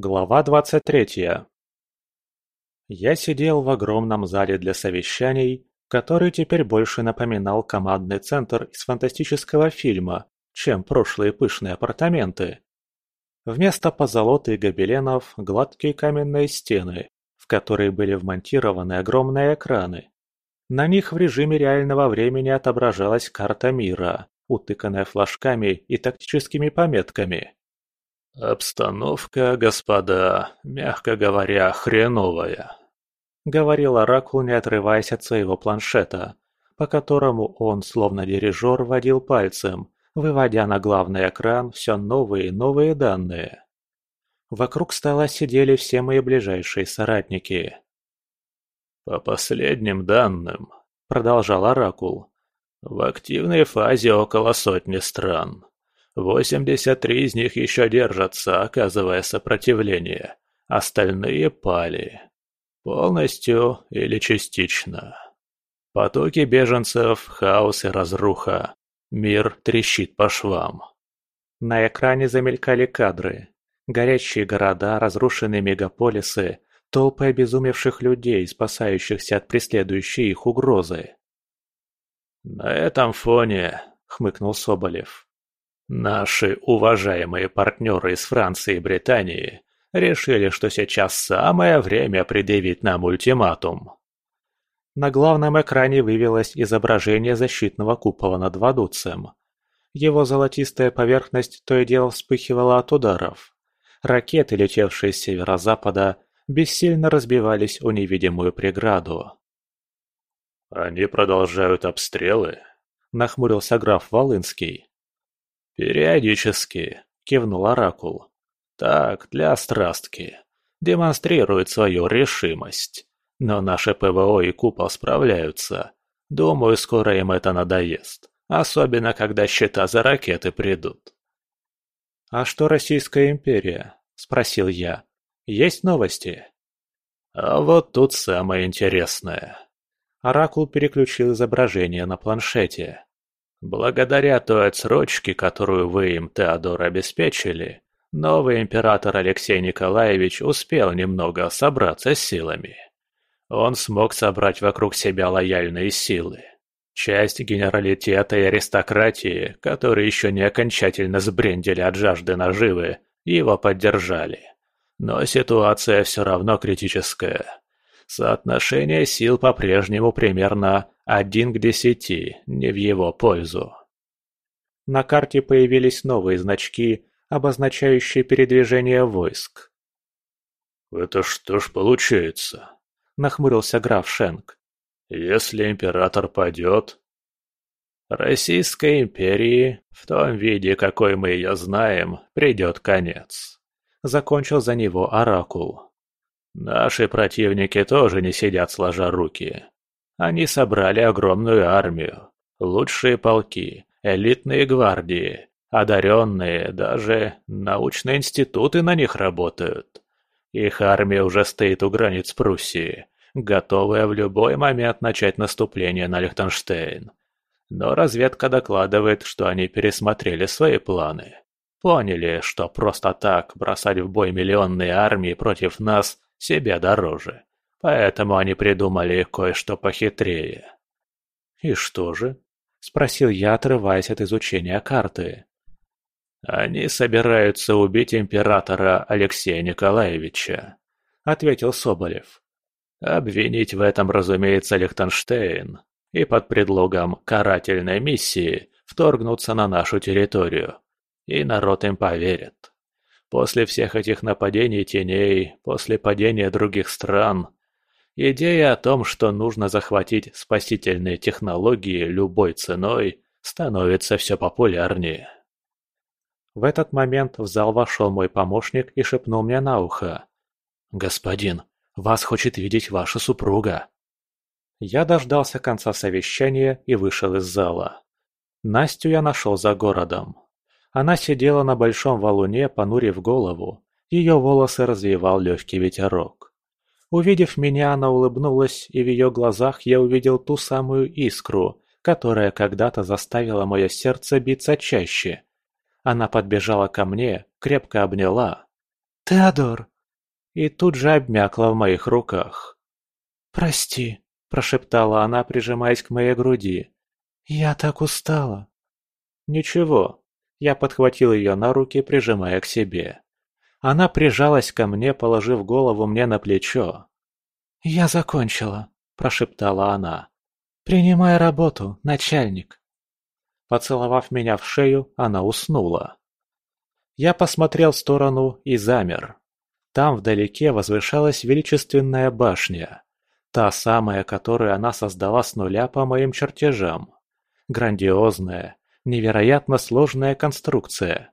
Глава двадцать третья Я сидел в огромном зале для совещаний, который теперь больше напоминал командный центр из фантастического фильма, чем прошлые пышные апартаменты. Вместо позолоты и гобеленов – гладкие каменные стены, в которые были вмонтированы огромные экраны. На них в режиме реального времени отображалась карта мира, утыканная флажками и тактическими пометками. «Обстановка, господа, мягко говоря, хреновая», — говорил Оракул, не отрываясь от своего планшета, по которому он, словно дирижер, водил пальцем, выводя на главный экран все новые и новые данные. Вокруг стола сидели все мои ближайшие соратники. «По последним данным», — продолжал Оракул, — «в активной фазе около сотни стран. 83 из них еще держатся, оказывая сопротивление. Остальные пали. Полностью или частично. Потоки беженцев, хаос и разруха. Мир трещит по швам. На экране замелькали кадры. Горящие города, разрушенные мегаполисы, толпы обезумевших людей, спасающихся от преследующей их угрозы. «На этом фоне», — хмыкнул Соболев, — «наши уважаемые партнеры из Франции и Британии решили, что сейчас самое время предъявить нам ультиматум». На главном экране вывелось изображение защитного купола над Вадуцем. Его золотистая поверхность то и дело вспыхивала от ударов. Ракеты, летевшие с северо-запада, бессильно разбивались о невидимую преграду. «Они продолжают обстрелы?» – нахмурился граф Волынский. «Периодически», – кивнул Оракул. «Так, для страстки. Демонстрирует свою решимость. Но наши ПВО и Купол справляются. Думаю, скоро им это надоест. Особенно, когда счета за ракеты придут. «А что Российская империя?» – спросил я. «Есть новости?» «А вот тут самое интересное». Оракул переключил изображение на планшете. «Благодаря той отсрочке, которую вы им, Теодор, обеспечили, новый император Алексей Николаевич успел немного собраться с силами». Он смог собрать вокруг себя лояльные силы. Часть генералитета и аристократии, которые еще не окончательно сбрендили от жажды наживы, его поддержали. Но ситуация все равно критическая. Соотношение сил по-прежнему примерно один к десяти, не в его пользу. На карте появились новые значки, обозначающие передвижение войск. «Это что ж получается?» нахмурился граф Шенк. «Если император падет...» «Российской империи, в том виде, какой мы ее знаем, придет конец», — закончил за него Оракул. «Наши противники тоже не сидят сложа руки. Они собрали огромную армию, лучшие полки, элитные гвардии, одаренные, даже научные институты на них работают. Их армия уже стоит у границ Пруссии, готовая в любой момент начать наступление на Лихтенштейн. Но разведка докладывает, что они пересмотрели свои планы. Поняли, что просто так бросать в бой миллионные армии против нас себе дороже. Поэтому они придумали кое-что похитрее. «И что же?» – спросил я, отрываясь от изучения карты. «Они собираются убить императора Алексея Николаевича», — ответил Соболев. «Обвинить в этом, разумеется, Лихтенштейн, и под предлогом карательной миссии вторгнуться на нашу территорию. И народ им поверит. После всех этих нападений теней, после падения других стран, идея о том, что нужно захватить спасительные технологии любой ценой, становится все популярнее». В этот момент в зал вошел мой помощник и шепнул мне на ухо. «Господин, вас хочет видеть ваша супруга». Я дождался конца совещания и вышел из зала. Настю я нашел за городом. Она сидела на большом валуне, понурив голову. Ее волосы развивал легкий ветерок. Увидев меня, она улыбнулась, и в ее глазах я увидел ту самую искру, которая когда-то заставила мое сердце биться чаще. Она подбежала ко мне, крепко обняла. Теодор!» И тут же обмякла в моих руках. «Прости», – прошептала она, прижимаясь к моей груди. «Я так устала». «Ничего». Я подхватил ее на руки, прижимая к себе. Она прижалась ко мне, положив голову мне на плечо. «Я закончила», – прошептала она. «Принимай работу, начальник». Поцеловав меня в шею, она уснула. Я посмотрел в сторону и замер. Там вдалеке возвышалась величественная башня. Та самая, которую она создала с нуля по моим чертежам. Грандиозная, невероятно сложная конструкция.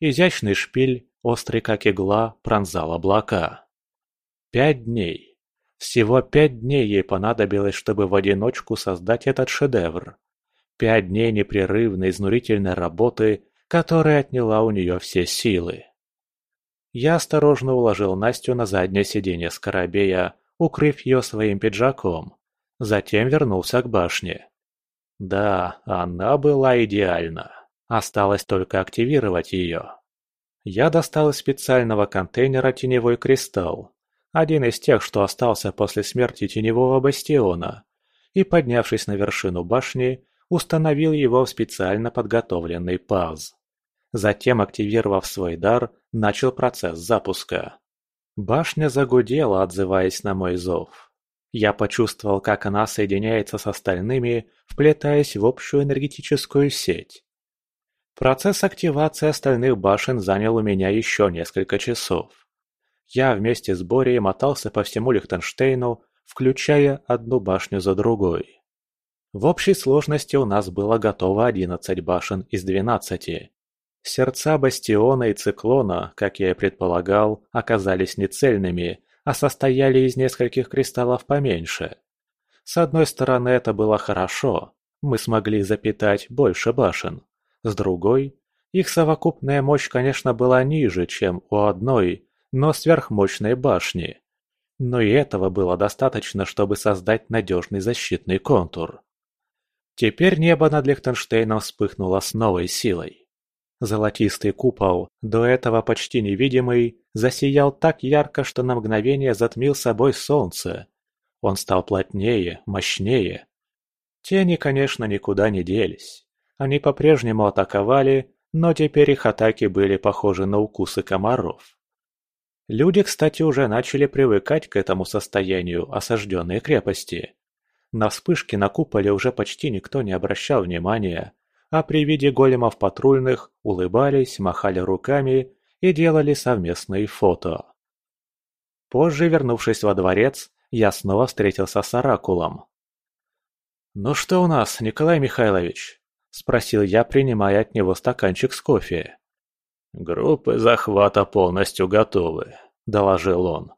Изящный шпиль, острый как игла, пронзал облака. Пять дней. Всего пять дней ей понадобилось, чтобы в одиночку создать этот шедевр. Пять дней непрерывной изнурительной работы, которая отняла у нее все силы. Я осторожно уложил Настю на заднее сиденье скоробея, укрыв ее своим пиджаком. Затем вернулся к башне. Да, она была идеальна. Осталось только активировать ее. Я достал из специального контейнера теневой кристалл, один из тех, что остался после смерти теневого бастиона, и, поднявшись на вершину башни, установил его в специально подготовленный паз. Затем, активировав свой дар, начал процесс запуска. Башня загудела, отзываясь на мой зов. Я почувствовал, как она соединяется с остальными, вплетаясь в общую энергетическую сеть. Процесс активации остальных башен занял у меня еще несколько часов. Я вместе с Борей мотался по всему Лихтенштейну, включая одну башню за другой. В общей сложности у нас было готово 11 башен из 12. Сердца Бастиона и Циклона, как я и предполагал, оказались не цельными, а состояли из нескольких кристаллов поменьше. С одной стороны это было хорошо, мы смогли запитать больше башен. С другой, их совокупная мощь, конечно, была ниже, чем у одной, но сверхмощной башни. Но и этого было достаточно, чтобы создать надежный защитный контур. Теперь небо над Лихтенштейном вспыхнуло с новой силой. Золотистый купол, до этого почти невидимый, засиял так ярко, что на мгновение затмил собой солнце. Он стал плотнее, мощнее. Тени, конечно, никуда не делись. Они по-прежнему атаковали, но теперь их атаки были похожи на укусы комаров. Люди, кстати, уже начали привыкать к этому состоянию осажденной крепости. На вспышки на куполе уже почти никто не обращал внимания, а при виде големов патрульных улыбались, махали руками и делали совместные фото. Позже, вернувшись во дворец, я снова встретился с Оракулом. «Ну что у нас, Николай Михайлович?» – спросил я, принимая от него стаканчик с кофе. «Группы захвата полностью готовы», – доложил он.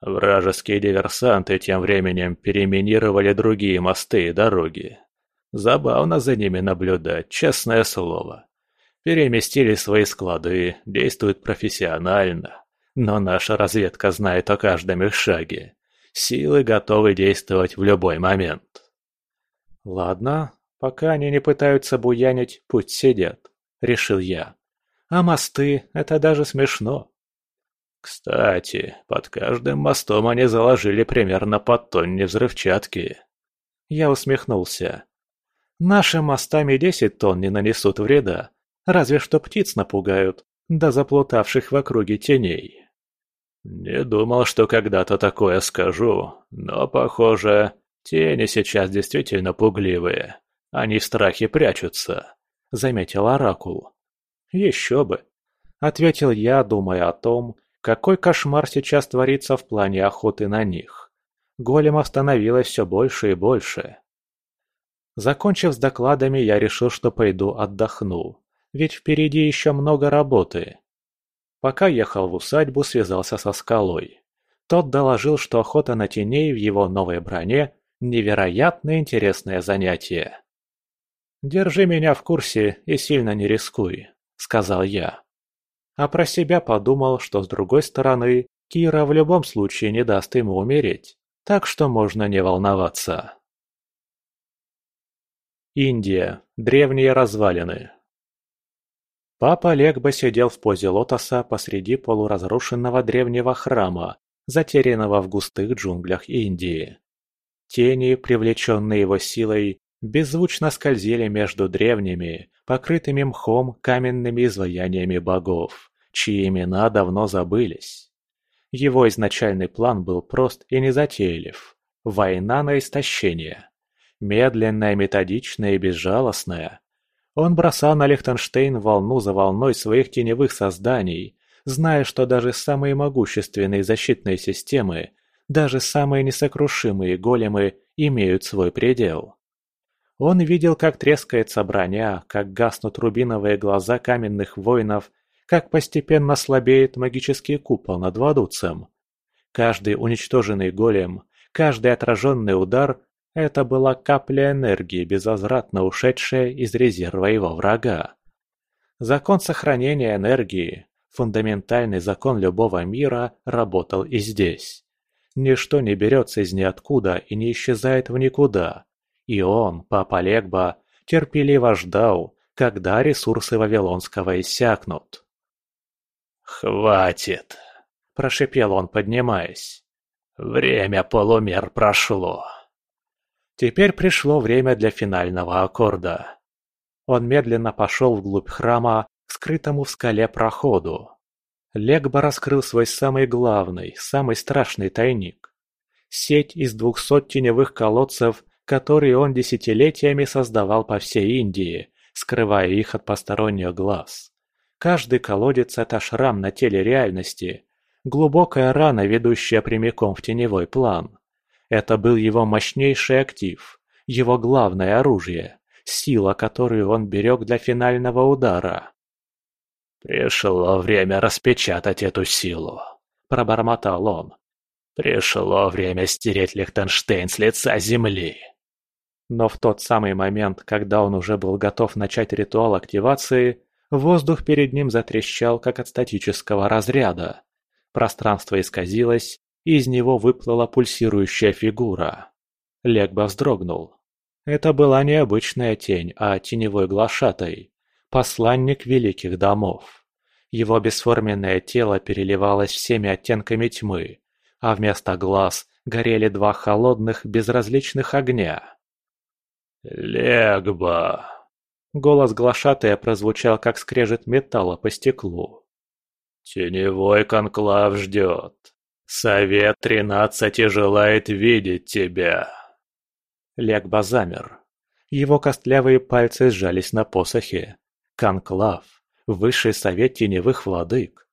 Вражеские диверсанты тем временем переминировали другие мосты и дороги. Забавно за ними наблюдать, честное слово. Переместили свои склады, действуют профессионально. Но наша разведка знает о каждом их шаге. Силы готовы действовать в любой момент. Ладно, пока они не пытаются буянить, пусть сидят, решил я. А мосты – это даже смешно. Кстати, под каждым мостом они заложили примерно по тонне взрывчатки. Я усмехнулся. Нашим мостам и десять тонн не нанесут вреда, разве что птиц напугают, да заплутавших в округе теней. Не думал, что когда-то такое скажу, но, похоже, тени сейчас действительно пугливые. Они в страхе прячутся, — заметил Оракул. Еще бы, — ответил я, думая о том, какой кошмар сейчас творится в плане охоты на них? Големов становилось все больше и больше. Закончив с докладами, я решил, что пойду отдохну, ведь впереди еще много работы. Пока ехал в усадьбу, связался со скалой. Тот доложил, что охота на теней в его новой броне – невероятно интересное занятие. «Держи меня в курсе и сильно не рискуй», – сказал я. А про себя подумал, что с другой стороны, Кира в любом случае не даст ему умереть, так что можно не волноваться. Индия. Древние развалины. Папа Легба сидел в позе лотоса посреди полуразрушенного древнего храма, затерянного в густых джунглях Индии. Тени, привлеченные его силой, беззвучно скользили между древними, покрытыми мхом каменными изваяниями богов, чьи имена давно забылись. Его изначальный план был прост и незатейлив. Война на истощение. Медленная, методичная и безжалостная. Он бросал на Лихтенштейн волну за волной своих теневых созданий, зная, что даже самые могущественные защитные системы, даже самые несокрушимые големы имеют свой предел. Он видел, как трескается броня, как гаснут рубиновые глаза каменных воинов, как постепенно слабеет магический купол над Вадуцем. Каждый уничтоженный голем, каждый отраженный удар – это была капля энергии, безвозвратно ушедшая из резерва его врага. Закон сохранения энергии, фундаментальный закон любого мира, работал и здесь. Ничто не берется из ниоткуда и не исчезает в никуда. И он, папа Легба, терпеливо ждал, когда ресурсы Вавилонского иссякнут. «Хватит!» – прошипел он, поднимаясь. «Время полумер прошло». Теперь пришло время для финального аккорда. Он медленно пошел вглубь храма к скрытому в скале проходу. Легба раскрыл свой самый главный, самый страшный тайник. Сеть из двухсот теневых колодцев которые он десятилетиями создавал по всей Индии, скрывая их от посторонних глаз. Каждый колодец – это шрам на теле реальности, глубокая рана, ведущая прямиком в теневой план. Это был его мощнейший актив, его главное оружие, сила, которую он берег для финального удара. «Пришло время распечатать эту силу», – пробормотал он. «Пришло время стереть Лихтенштейн с лица земли». Но в тот самый момент, когда он уже был готов начать ритуал активации, воздух перед ним затрещал, как от статического разряда. Пространство исказилось, и из него выплыла пульсирующая фигура. Легба вздрогнул. Это была не обычная тень, а теневой глашатай, посланник великих домов. Его бесформенное тело переливалось всеми оттенками тьмы, а вместо глаз горели два холодных безразличных огня. «Легба!» Голос глашатая прозвучал, как скрежет металла по стеклу. «Теневой конклав ждет. Совет тринадцати желает видеть тебя!» Легба замер. Его костлявые пальцы сжались на посохе. Конклав. Высший совет теневых владык.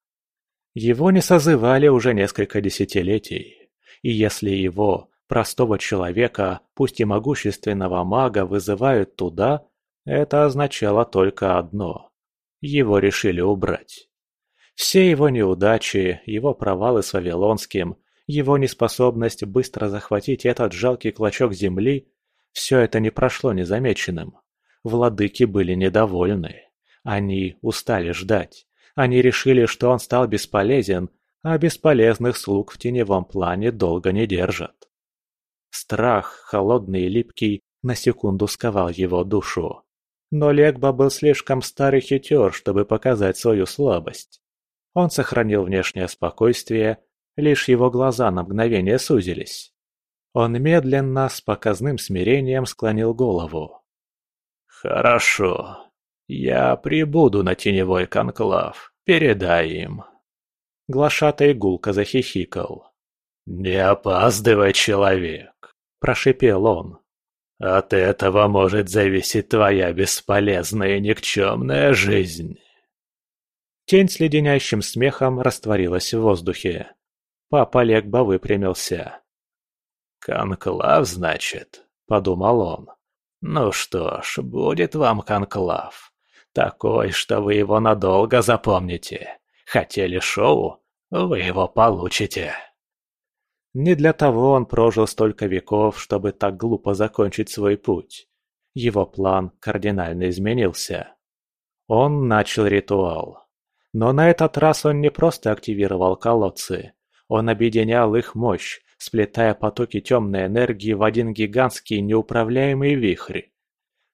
Его не созывали уже несколько десятилетий. И если его, Простого человека, пусть и могущественного мага, вызывают туда, это означало только одно – его решили убрать. Все его неудачи, его провалы с Вавилонским, его неспособность быстро захватить этот жалкий клочок земли – все это не прошло незамеченным. Владыки были недовольны. Они устали ждать. Они решили, что он стал бесполезен, а бесполезных слуг в теневом плане долго не держат. Страх, холодный и липкий, на секунду сковал его душу. Но Легба был слишком старый хитер, чтобы показать свою слабость. Он сохранил внешнее спокойствие, лишь его глаза на мгновение сузились. Он медленно, с показным смирением склонил голову. «Хорошо. Я прибуду на теневой конклав. Передай им». Глашатый гулко захихикал. «Не опаздывай, человек прошипел он. «От этого может зависеть твоя бесполезная и никчемная жизнь!» Тень с леденящим смехом растворилась в воздухе. Папа Легба выпрямился. «Конклав, значит?» – подумал он. «Ну что ж, будет вам конклав. Такой, что вы его надолго запомните. Хотели шоу? Вы его получите!» Не для того он прожил столько веков, чтобы так глупо закончить свой путь. Его план кардинально изменился. Он начал ритуал. Но на этот раз он не просто активировал колодцы. Он объединял их мощь, сплетая потоки темной энергии в один гигантский неуправляемый вихрь.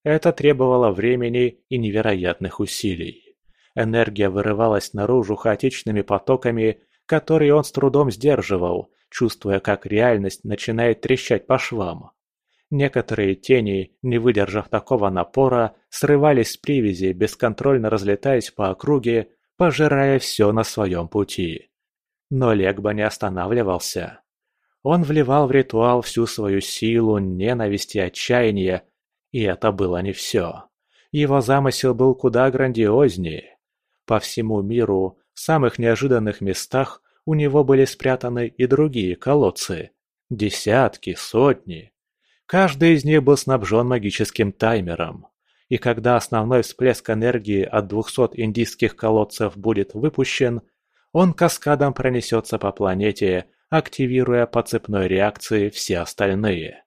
Это требовало времени и невероятных усилий. Энергия вырывалась наружу хаотичными потоками, которые он с трудом сдерживал, чувствуя, как реальность начинает трещать по швам. Некоторые тени, не выдержав такого напора, срывались с привязи, бесконтрольно разлетаясь по округе, пожирая все на своем пути. Но Легба не останавливался. Он вливал в ритуал всю свою силу, ненависть и отчаяние, и это было не все. Его замысел был куда грандиознее. По всему миру, в самых неожиданных местах, у него были спрятаны и другие колодцы. Десятки, сотни. Каждый из них был снабжен магическим таймером. И когда основной всплеск энергии от 200 индийских колодцев будет выпущен, он каскадом пронесется по планете, активируя по цепной реакции все остальные.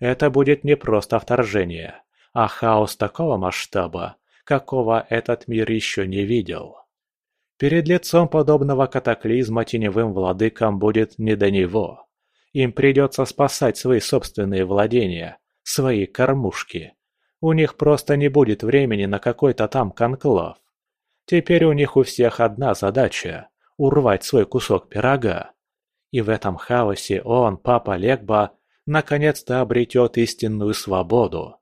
Это будет не просто вторжение, а хаос такого масштаба, какого этот мир еще не видел. Перед лицом подобного катаклизма теневым владыкам будет не до него. Им придется спасать свои собственные владения, свои кормушки. У них просто не будет времени на какой-то там конклав. Теперь у них у всех одна задача – урвать свой кусок пирога. И в этом хаосе он, папа Легба, наконец-то обретет истинную свободу.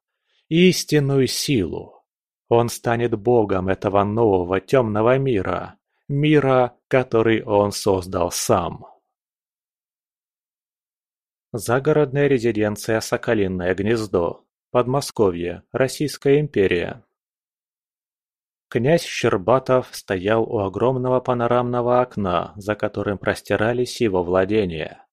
Истинную силу. Он станет богом этого нового темного мира. Мира, который он создал сам. Загородная резиденция «Соколиное гнездо», Подмосковье, Российская империя. Князь Щербатов стоял у огромного панорамного окна, за которым простирались его владения.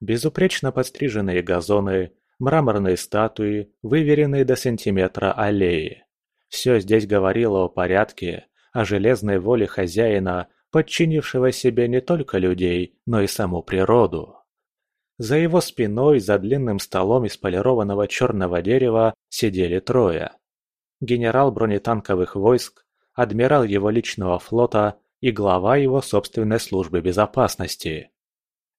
Безупречно подстриженные газоны, мраморные статуи, выверенные до сантиметра аллеи. Все здесь говорило о порядке, о железной воле хозяина, подчинившего себе не только людей, но и саму природу. За его спиной, за длинным столом из полированного черного дерева, сидели трое. Генерал бронетанковых войск, адмирал его личного флота и глава его собственной службы безопасности.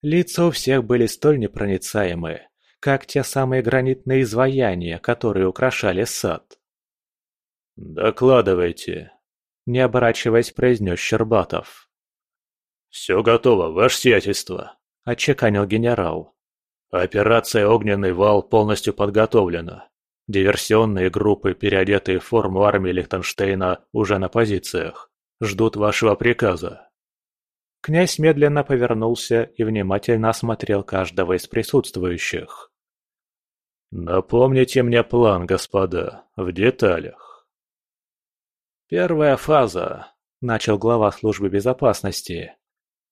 Лица у всех были столь непроницаемы, как те самые гранитные изваяния, которые украшали сад. «Докладывайте», — не оборачиваясь, произнес Щербатов. «Все готово, ваше сиятельство», – отчеканил генерал. «Операция «Огненный вал» полностью подготовлена. Диверсионные группы, переодетые в форму армии Лихтенштейна, уже на позициях. Ждут вашего приказа». Князь медленно повернулся и внимательно осмотрел каждого из присутствующих. «Напомните мне план, господа, в деталях». «Первая фаза», – начал глава службы безопасности.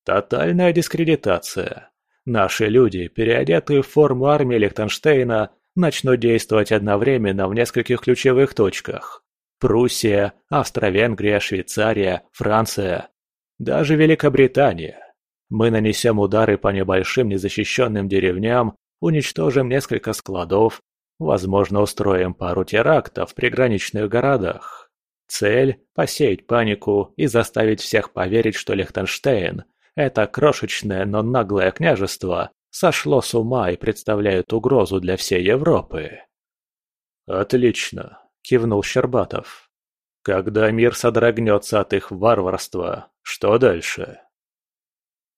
Тотальная дискредитация. Наши люди, переодетые в форму армии Лихтенштейна, начнут действовать одновременно в нескольких ключевых точках. Пруссия, Австро-Венгрия, Швейцария, Франция, даже Великобритания. Мы нанесем удары по небольшим незащищенным деревням, уничтожим несколько складов, возможно, устроим пару терактов в приграничных городах. Цель – посеять панику и заставить всех поверить, что Лихтенштейн это крошечное, но наглое княжество сошло с ума и представляет угрозу для всей Европы. «Отлично», – кивнул Щербатов. «Когда мир содрогнется от их варварства, что дальше?»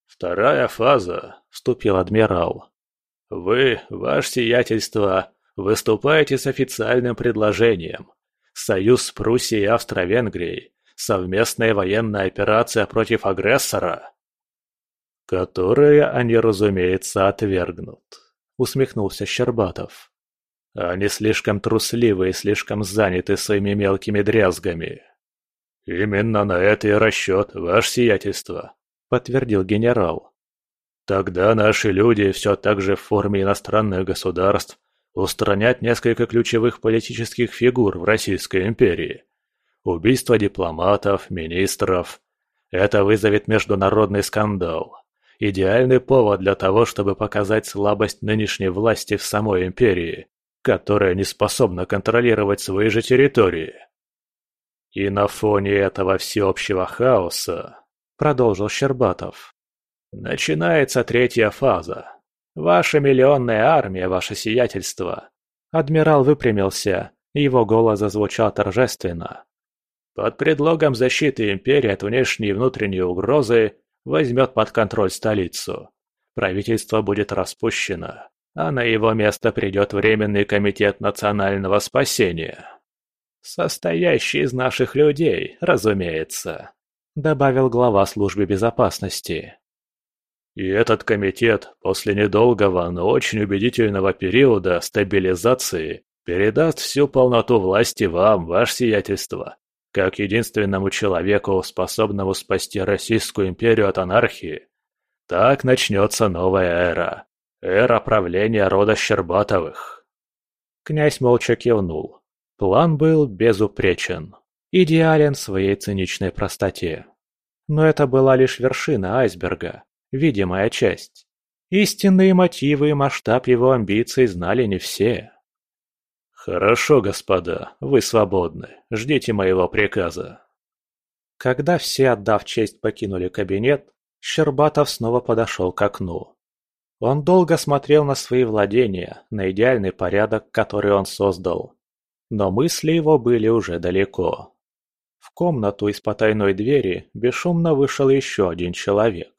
«Вторая фаза», – вступил адмирал. «Вы, ваше сиятельство, выступаете с официальным предложением. Союз с Пруссией и Австро-Венгрией. Совместная военная операция против агрессора. «Которые они, разумеется, отвергнут», — усмехнулся Щербатов. «Они слишком трусливы и слишком заняты своими мелкими дрязгами». «Именно на это и расчет, ваше сиятельство», — подтвердил генерал. «Тогда наши люди все так же в форме иностранных государств устранят несколько ключевых политических фигур в Российской империи. Убийство дипломатов, министров. Это вызовет международный скандал. Идеальный повод для того, чтобы показать слабость нынешней власти в самой империи, которая не способна контролировать свои же территории. И на фоне этого всеобщего хаоса, продолжил Щербатов, начинается третья фаза. Ваша миллионная армия, ваше сиятельство. Адмирал выпрямился, его голос зазвучал торжественно. под предлогом защиты империи от внешней и внутренней угрозы возьмет под контроль столицу. Правительство будет распущено, а на его место придет Временный комитет национального спасения. Состоящий из наших людей, разумеется, добавил глава службы безопасности. И этот комитет после недолгого, но очень убедительного периода стабилизации передаст всю полноту власти вам, ваше сиятельство, как единственному человеку, способному спасти Российскую империю от анархии. Так начнется новая эра. Эра правления рода Щербатовых. Князь молча кивнул. План был безупречен. Идеален в своей циничной простоте. Но это была лишь вершина айсберга, видимая часть. Истинные мотивы и масштаб его амбиций знали не все. «Хорошо, господа, вы свободны. Ждите моего приказа». Когда все, отдав честь, покинули кабинет, Щербатов снова подошел к окну. Он долго смотрел на свои владения, на идеальный порядок, который он создал. Но мысли его были уже далеко. В комнату из потайной двери бесшумно вышел еще один человек.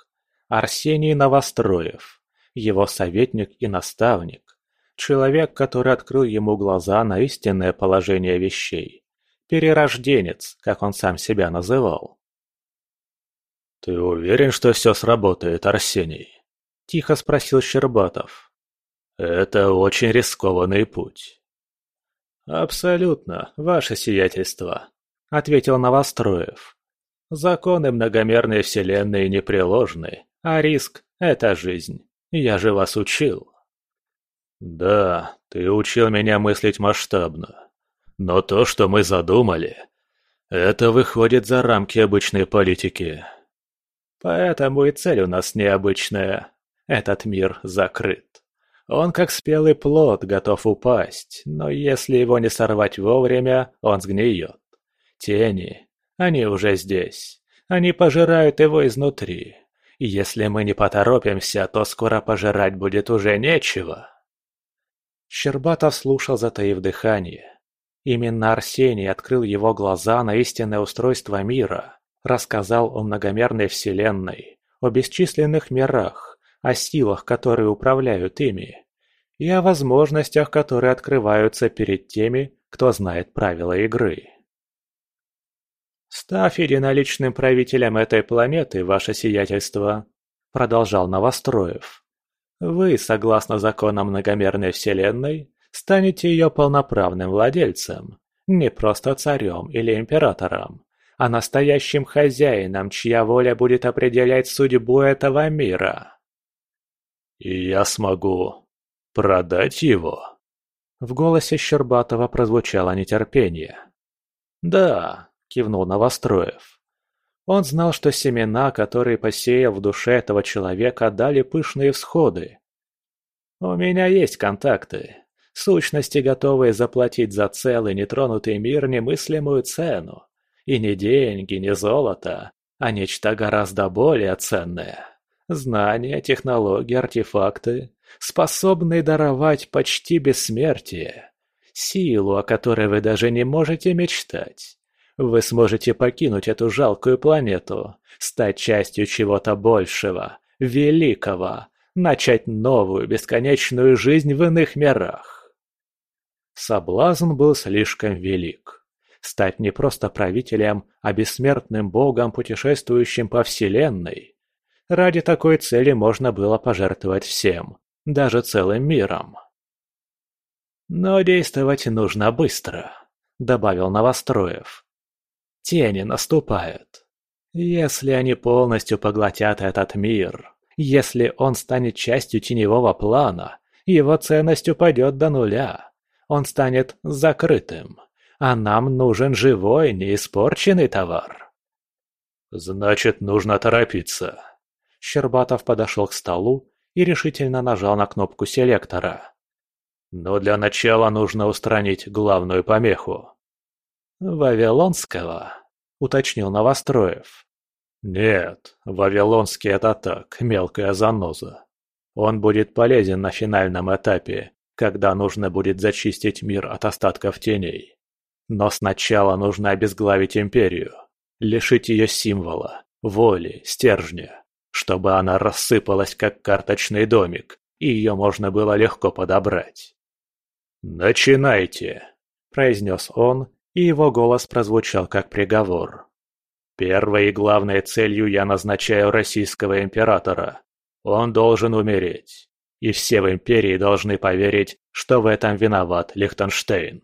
Арсений Новостроев, его советник и наставник. Человек, который открыл ему глаза на истинное положение вещей. Перерожденец, как он сам себя называл. «Ты уверен, что все сработает, Арсений?» – тихо спросил Щербатов. «Это очень рискованный путь». «Абсолютно, ваше сиятельство», – ответил Новостроев. «Законы многомерной вселенной непреложны, а риск – это жизнь. Я же вас учил». «Да, ты учил меня мыслить масштабно. Но то, что мы задумали, это выходит за рамки обычной политики. Поэтому и цель у нас необычная. Этот мир закрыт. Он как спелый плод, готов упасть, но если его не сорвать вовремя, он сгниет. Тени, они уже здесь. Они пожирают его изнутри. И если мы не поторопимся, то скоро пожирать будет уже нечего. Щербатов слушал, затаив дыхание. Именно Арсений открыл его глаза на истинное устройство мира, рассказал о многомерной вселенной, о бесчисленных мирах, о силах, которые управляют ими, и о возможностях, которые открываются перед теми, кто знает правила игры. «Став единоличным правителем этой планеты, ваше сиятельство», — продолжал Новостроев, вы, согласно законам многомерной вселенной, станете ее полноправным владельцем, не просто царем или императором, а настоящим хозяином, чья воля будет определять судьбу этого мира. «И я смогу продать его?» В голосе Щербатова прозвучало нетерпение. «Да», — кивнул Новостроев. Он знал, что семена, которые посеял в душе этого человека, дали пышные всходы. «У меня есть контакты. Сущности, готовые заплатить за целый нетронутый мир немыслимую цену. И не деньги, не золото, а нечто гораздо более ценное. Знания, технологии, артефакты, способные даровать почти бессмертие. Силу, о которой вы даже не можете мечтать. Вы сможете покинуть эту жалкую планету, стать частью чего-то большего, великого, начать новую бесконечную жизнь в иных мирах. Соблазн был слишком велик. Стать не просто правителем, а бессмертным богом, путешествующим по вселенной. Ради такой цели можно было пожертвовать всем, даже целым миром. «Но действовать нужно быстро», — добавил Новостроев. Тени наступают. Если они полностью поглотят этот мир, если он станет частью теневого плана, его ценность упадет до нуля. Он станет закрытым. А нам нужен живой, неиспорченный товар. Значит, нужно торопиться. Щербатов подошел к столу и решительно нажал на кнопку селектора. Но для начала нужно устранить главную помеху. «Вавилонского», — уточнил Новостроев. «Нет, Вавилонский это так, мелкая заноза. Он будет полезен на финальном этапе, когда нужно будет зачистить мир от остатков теней. Но сначала нужно обезглавить империю, лишить ее символа, воли, стержня, чтобы она рассыпалась как карточный домик, и ее можно было легко подобрать. «Начинайте!» – произнес он, и его голос прозвучал как приговор. «Первой и главной целью я назначаю российского императора. Он должен умереть. И все в империи должны поверить, что в этом виноват Лихтенштейн».